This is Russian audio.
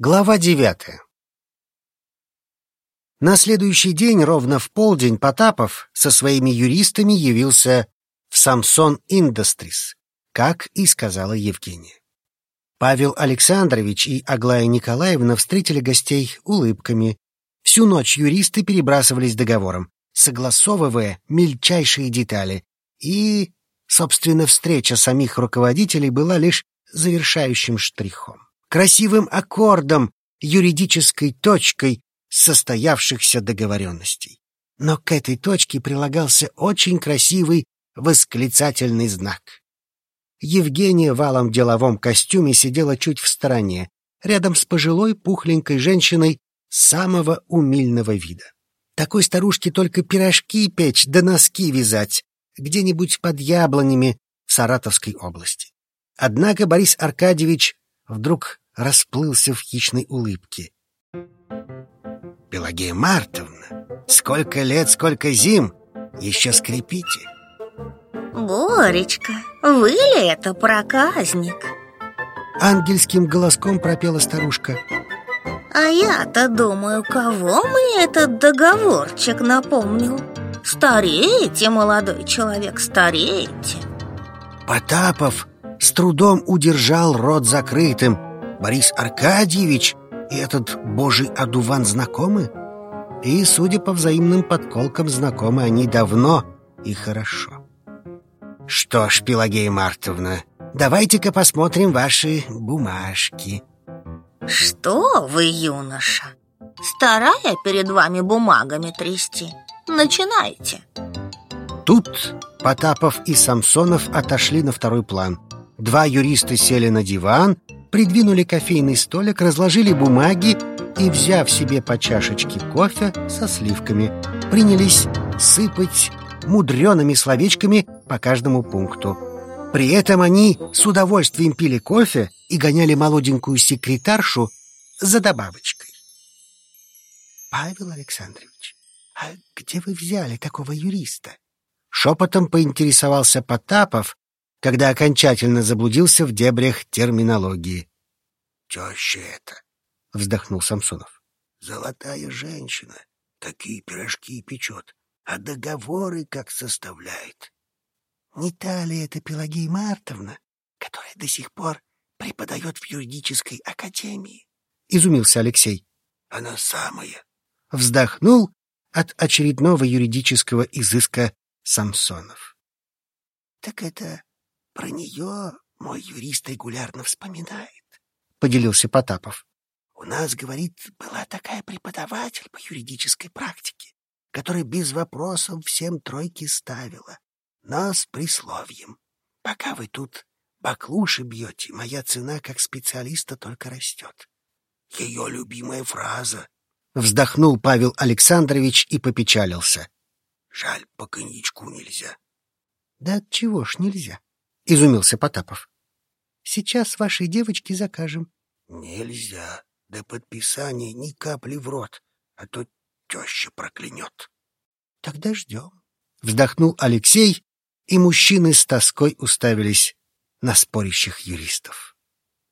Глава девятая На следующий день, ровно в полдень, Потапов со своими юристами явился в Самсон Industries, как и сказала Евгения. Павел Александрович и Аглая Николаевна встретили гостей улыбками. Всю ночь юристы перебрасывались договором, согласовывая мельчайшие детали. И, собственно, встреча самих руководителей была лишь завершающим штрихом красивым аккордом, юридической точкой состоявшихся договоренностей. Но к этой точке прилагался очень красивый восклицательный знак. Евгения в алом деловом костюме сидела чуть в стороне, рядом с пожилой пухленькой женщиной самого умильного вида. Такой старушке только пирожки печь да носки вязать где-нибудь под яблонями в Саратовской области. Однако Борис Аркадьевич вдруг расплылся в хищной улыбке. «Пелагея Мартовна, сколько лет, сколько зим, еще скрипите!» «Боречка, вы ли это проказник?» Ангельским голоском пропела старушка. «А я-то думаю, кого мне этот договорчик напомнил? Стареете, молодой человек, стареете!» Потапов с трудом удержал рот закрытым, Борис Аркадьевич и этот божий одуван знакомы? И, судя по взаимным подколкам, знакомы они давно и хорошо. Что ж, Пелагея Мартовна, давайте-ка посмотрим ваши бумажки. Что вы, юноша, старая перед вами бумагами трясти? Начинайте. Тут Потапов и Самсонов отошли на второй план. Два юриста сели на диван, придвинули кофейный столик, разложили бумаги и, взяв себе по чашечке кофе со сливками, принялись сыпать мудреными словечками по каждому пункту. При этом они с удовольствием пили кофе и гоняли молоденькую секретаршу за добавочкой. «Павел Александрович, а где вы взяли такого юриста?» Шепотом поинтересовался Потапов, когда окончательно заблудился в дебрях терминологии. «Теща это!» — вздохнул Самсонов. «Золотая женщина, такие пирожки печет, а договоры как составляет. Не та ли это Пелагея Мартовна, которая до сих пор преподает в юридической академии?» — изумился Алексей. «Она самая!» — вздохнул от очередного юридического изыска Самсонов. «Так это про нее мой юрист регулярно вспоминает, — поделился Потапов. У нас, говорит, была такая преподаватель по юридической практике, которая без вопросов всем тройки ставила, но с присловием. Пока вы тут баклуши бьете, моя цена как специалиста только растет. Ее любимая фраза. Вздохнул Павел Александрович и попечалился. Жаль, по коньячку нельзя. Да от чего ж нельзя? — изумился Потапов. «Сейчас вашей девочке закажем». «Нельзя. До подписания ни капли в рот, а то теща проклянет». «Тогда ждем», — вздохнул Алексей, и мужчины с тоской уставились на спорящих юристов.